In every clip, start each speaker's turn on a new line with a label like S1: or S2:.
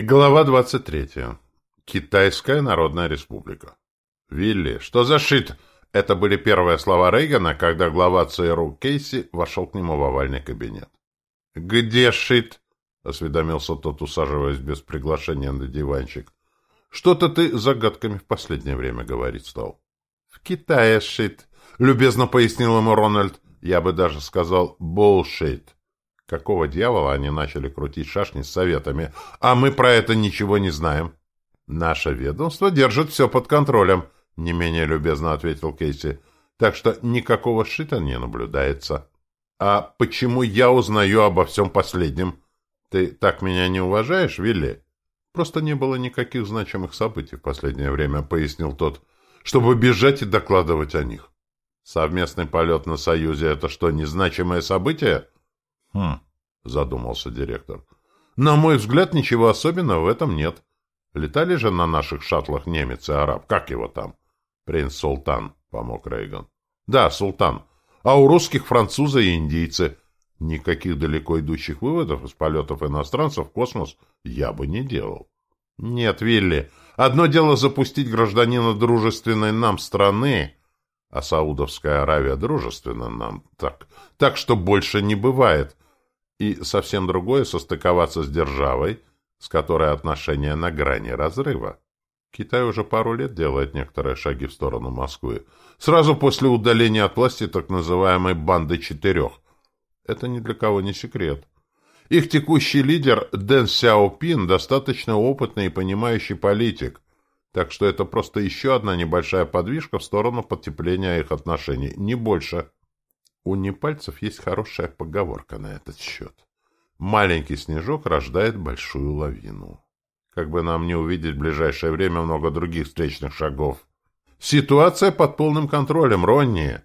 S1: Глава 23. Китайская Народная Республика. «Вилли, что за шит?» Это были первые слова Рейгана, когда глава ЦРУ Кейси вошел к нему в овальный кабинет. «Где шит?» — осведомился тот, усаживаясь без приглашения на диванчик. «Что-то ты загадками в последнее время говорить стал». «В Китае шит», — любезно пояснил ему Рональд. «Я бы даже сказал «булшит». Какого дьявола они начали крутить шашни с советами, а мы про это ничего не знаем? Наше ведомство держит все под контролем, не менее любезно ответил Кейси. Так что никакого шита не наблюдается. А почему я узнаю обо всем последнем? Ты так меня не уважаешь, Вилли? Просто не было никаких значимых событий в последнее время, пояснил тот, чтобы бежать и докладывать о них. Совместный полет на Союзе — это что, незначимое событие? «Хм», — задумался директор. «На мой взгляд, ничего особенного в этом нет. Летали же на наших шаттлах немец и араб. Как его там?» «Принц Султан», — помог Рейган. «Да, Султан. А у русских французы и индийцы. Никаких далеко идущих выводов из полетов иностранцев в космос я бы не делал». «Нет, Вилли, одно дело запустить гражданина дружественной нам страны, а Саудовская Аравия дружественна нам так, так что больше не бывает. И совсем другое состыковаться с державой, с которой отношения на грани разрыва. Китай уже пару лет делает некоторые шаги в сторону Москвы. Сразу после удаления от власти так называемой «банды четырех». Это ни для кого не секрет. Их текущий лидер Дэн Сяопин достаточно опытный и понимающий политик, так что это просто еще одна небольшая подвижка в сторону потепления их отношений, не больше. У непальцев есть хорошая поговорка на этот счет. Маленький снежок рождает большую лавину. Как бы нам не увидеть в ближайшее время много других встречных шагов. Ситуация под полным контролем, Ронни.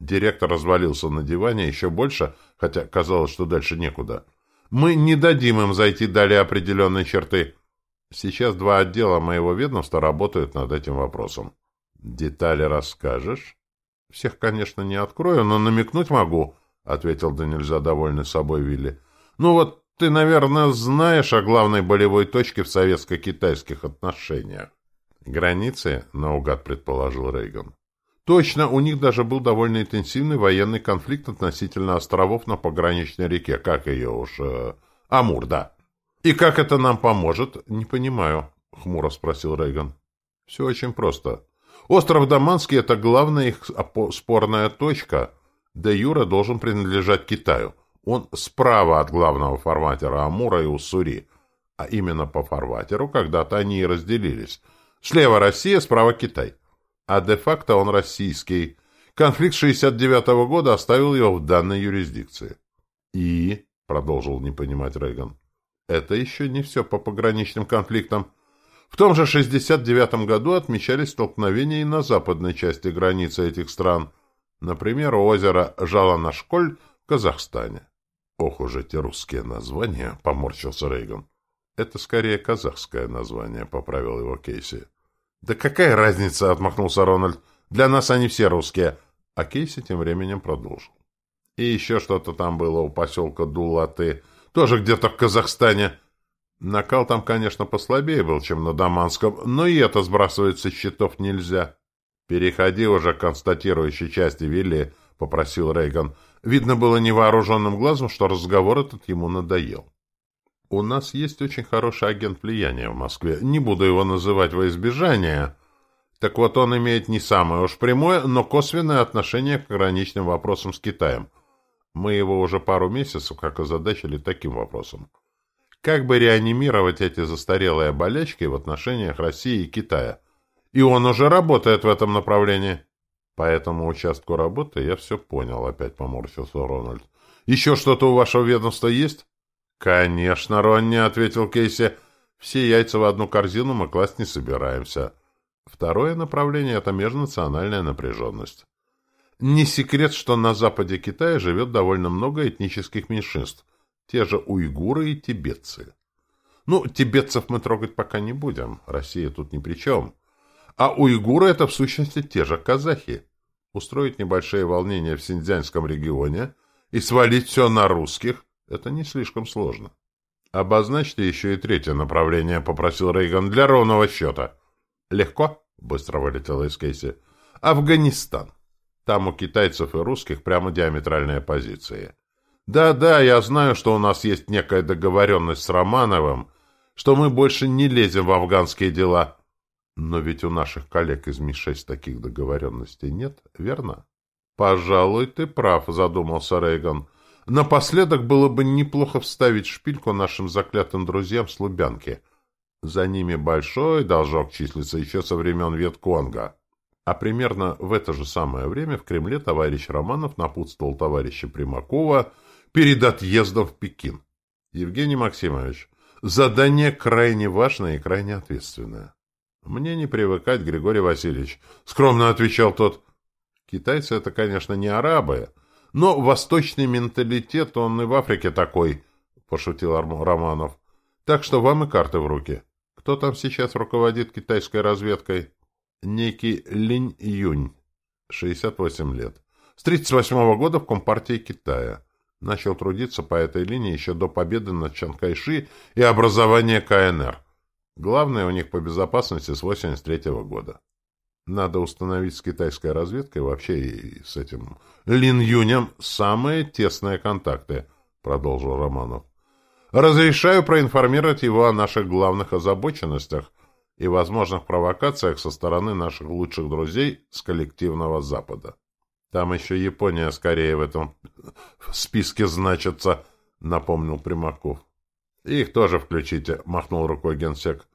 S1: Директор развалился на диване еще больше, хотя казалось, что дальше некуда. Мы не дадим им зайти далее определенной черты. Сейчас два отдела моего ведомства работают над этим вопросом. Детали расскажешь? — Всех, конечно, не открою, но намекнуть могу, — ответил да нельзя довольный собой Вилли. — Ну вот ты, наверное, знаешь о главной болевой точке в советско-китайских отношениях. — Границы, — наугад предположил Рейган. Точно, у них даже был довольно интенсивный военный конфликт относительно островов на пограничной реке. Как ее уж... Э, Амур, да. И как это нам поможет? Не понимаю, — хмуро спросил Рейган. — Все очень просто. Остров Даманский — это главная их спорная точка. Де Юра должен принадлежать Китаю. Он справа от главного фарватера Амура и Уссури. А именно по фарватеру когда-то они и разделились. Слева Россия, справа Китай. А де-факто он российский. Конфликт 69 -го года оставил его в данной юрисдикции. «И?» — продолжил не понимать Рейган. «Это еще не все по пограничным конфликтам. В том же 69 году отмечались столкновения и на западной части границы этих стран, например, у озера Жаланашколь в Казахстане. Ох уж эти русские названия, поморщился Рейган. Это скорее казахское название, поправил его Кейси. Да какая разница, отмахнулся Рональд. Для нас они все русские. А Кейси тем временем продолжил. И еще что-то там было у поселка Дулаты, тоже где-то в Казахстане. Накал там, конечно, послабее был, чем на Даманском, но и это сбрасывать со счетов нельзя. «Переходи уже к констатирующей части, Вилли», — попросил Рейган. Видно было невооруженным глазом, что разговор этот ему надоел. «У нас есть очень хороший агент влияния в Москве. Не буду его называть во избежание. Так вот, он имеет не самое уж прямое, но косвенное отношение к ограниченным вопросам с Китаем. Мы его уже пару месяцев как озадачили таким вопросом. Как бы реанимировать эти застарелые болячки в отношениях России и Китая? И он уже работает в этом направлении. По этому участку работы я все понял, опять поморщился Рональд. Еще что-то у вашего ведомства есть? Конечно, Ронни, ответил Кейси. Все яйца в одну корзину мы класть не собираемся. Второе направление — это межнациональная напряженность. Не секрет, что на западе Китая живет довольно много этнических меньшинств — те же уйгуры и тибетцы. Ну, тибетцев мы трогать пока не будем, Россия тут ни при чем. А уйгуры — это в сущности те же казахи. Устроить небольшие волнения в Синьцзянском регионе и свалить все на русских — это не слишком сложно. Обозначьте еще и третье направление, попросил Рейган, для ровного счета. Легко? Быстро вылетело из Кейси. Афганистан. Там у китайцев и русских прямо диаметральные позиции. Да-да, я знаю, что у нас есть некая договоренность с Романовым, что мы больше не лезем в афганские дела. Но ведь у наших коллег из Ми-6 таких договоренностей нет, верно? Пожалуй, ты прав, задумался Рейган. Напоследок было бы неплохо вставить шпильку нашим заклятым друзьям с Лубянки. За ними большой должок числится еще со времен Вьетконга. А примерно в это же самое время в Кремле товарищ Романов напутствовал товарища Примакова перед отъездом в Пекин. Евгений Максимович, задание крайне важное и крайне ответственное. Мне не привыкать, Григорий Васильевич, скромно отвечал тот. Китайцы — это, конечно, не арабы, но восточный менталитет, он и в Африке такой, — пошутил Романов. Так что вам и карты в руки. Кто там сейчас руководит китайской разведкой? Некий Линь Юнь, 68 лет. С 38 -го года в Компартии Китая. Начал трудиться по этой линии еще до победы над Чанкайши и образования КНР. Главное у них по безопасности с 83 -го года. Надо установить с китайской разведкой вообще и с этим Лин Юнем самые тесные контакты, продолжил Романов. Разрешаю проинформировать его о наших главных озабоченностях и возможных провокациях со стороны наших лучших друзей с коллективного Запада. Там еще Япония скорее в этом списке значится, напомнил Примаков. Их тоже включите, махнул рукой генсек.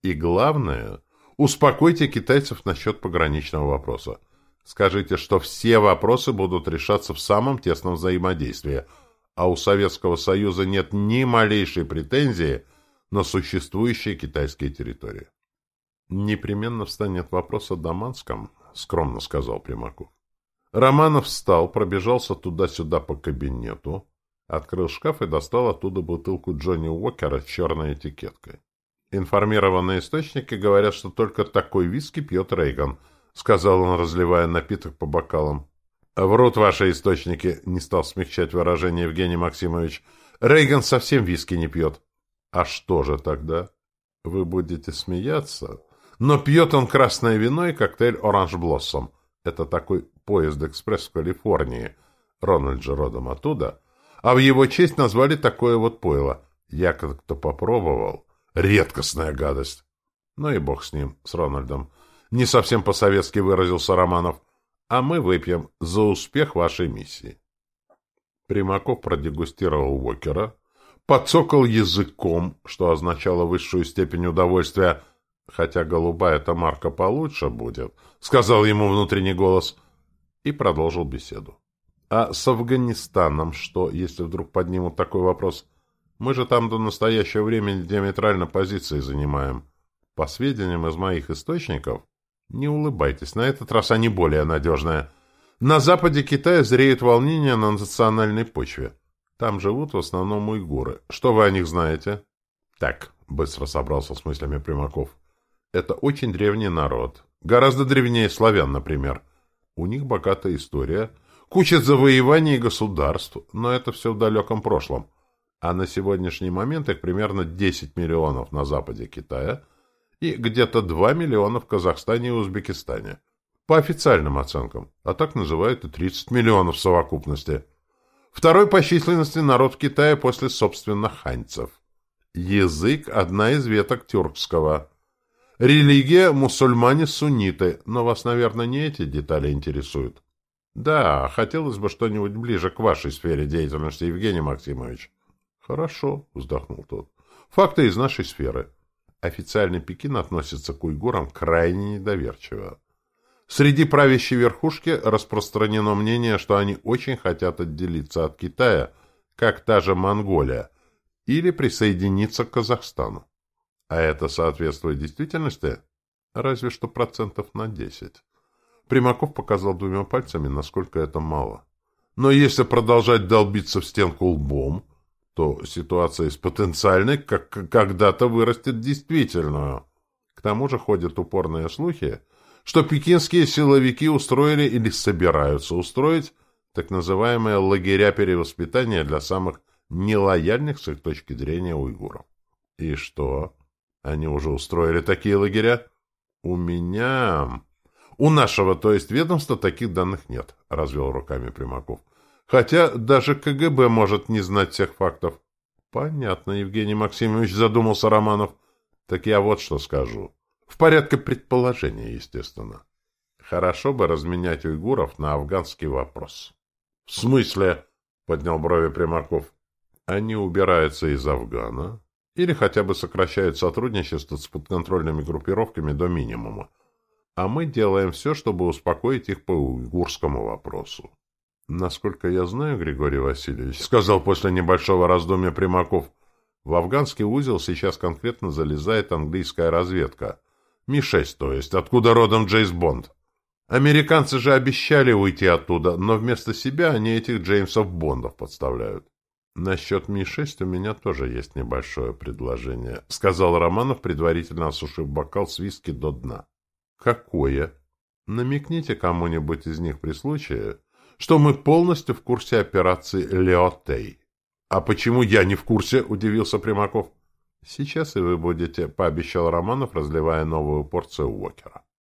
S1: И главное, Успокойте китайцев насчет пограничного вопроса. Скажите, что все вопросы будут решаться в самом тесном взаимодействии, а у Советского Союза нет ни малейшей претензии на существующие китайские территории. «Непременно встанет вопрос о Даманском», — скромно сказал Примаков. Романов встал, пробежался туда-сюда по кабинету, открыл шкаф и достал оттуда бутылку Джонни Уокера с черной этикеткой. Информированные источники говорят, что только такой виски пьет Рейган, сказал он, разливая напиток по бокалам. Врут ваши источники, не стал смягчать выражение Евгений Максимович. Рейган совсем виски не пьет. А что же тогда? Вы будете смеяться? Но пьет он красное вино и коктейль «Оранж Блоссом». Это такой поезд-экспресс в Калифорнии. Рональд же родом оттуда. А в его честь назвали такое вот пойло. Я как-то попробовал. Редкостная гадость. Ну и бог с ним, с Рональдом. Не совсем по-советски выразился Романов. А мы выпьем за успех вашей миссии. Примаков продегустировал Уокера, подцокал языком, что означало высшую степень удовольствия, хотя голубая-то марка получше будет, сказал ему внутренний голос, и продолжил беседу. А с Афганистаном что, если вдруг поднимут такой вопрос? Мы же там до настоящего времени диаметрально позиции занимаем. По сведениям из моих источников, не улыбайтесь, на этот раз они более надежные. На западе Китая зреют волнения на национальной почве. Там живут в основном уйгуры. Что вы о них знаете? Так, быстро собрался с мыслями Примаков. Это очень древний народ. Гораздо древнее славян, например. У них богатая история, куча завоеваний государств, но это все в далеком прошлом а на сегодняшний момент их примерно 10 миллионов на западе Китая и где-то 2 миллиона в Казахстане и Узбекистане. По официальным оценкам, а так называют и 30 миллионов в совокупности. Второй по численности народ в Китае после, собственно, ханьцев. Язык – одна из веток тюркского. Религия – мусульмане-сунниты, но вас, наверное, не эти детали интересуют. Да, хотелось бы что-нибудь ближе к вашей сфере деятельности, Евгений Максимович. Хорошо, вздохнул тот. Факты из нашей сферы. Официальный Пекин относится к уйгурам крайне недоверчиво. Среди правящей верхушки распространено мнение, что они очень хотят отделиться от Китая, как та же Монголия, или присоединиться к Казахстану. А это соответствует действительности? Разве что процентов на десять. Примаков показал двумя пальцами, насколько это мало. Но если продолжать долбиться в стенку лбом, то ситуация из потенциальной как когда-то вырастет действительную. К тому же ходят упорные слухи, что пекинские силовики устроили или собираются устроить так называемые лагеря перевоспитания для самых нелояльных с их точки зрения уйгуров. И что? Они уже устроили такие лагеря? У меня... У нашего, то есть ведомства, таких данных нет, развел руками Примаков. Хотя даже КГБ может не знать всех фактов. Понятно, Евгений Максимович, задумался Романов. Так я вот что скажу. В порядке предположения, естественно. Хорошо бы разменять уйгуров на афганский вопрос. — В смысле? — поднял брови Примаков. — Они убираются из Афгана или хотя бы сокращают сотрудничество с подконтрольными группировками до минимума. А мы делаем все, чтобы успокоить их по уйгурскому вопросу. — Насколько я знаю, Григорий Васильевич, — сказал после небольшого раздумья Примаков, — в афганский узел сейчас конкретно залезает английская разведка. Ми-6, то есть, откуда родом Джейс Бонд. Американцы же обещали уйти оттуда, но вместо себя они этих Джеймсов Бондов подставляют. Насчет Ми-6 у меня тоже есть небольшое предложение, сказал Романов, предварительно осушив бокал с виски до дна. Какое? Намекните кому-нибудь из них при случае, что мы полностью в курсе операции Леотей. А почему я не в курсе? удивился Примаков. Сейчас и вы будете, пообещал Романов, разливая новую порцию Уокера.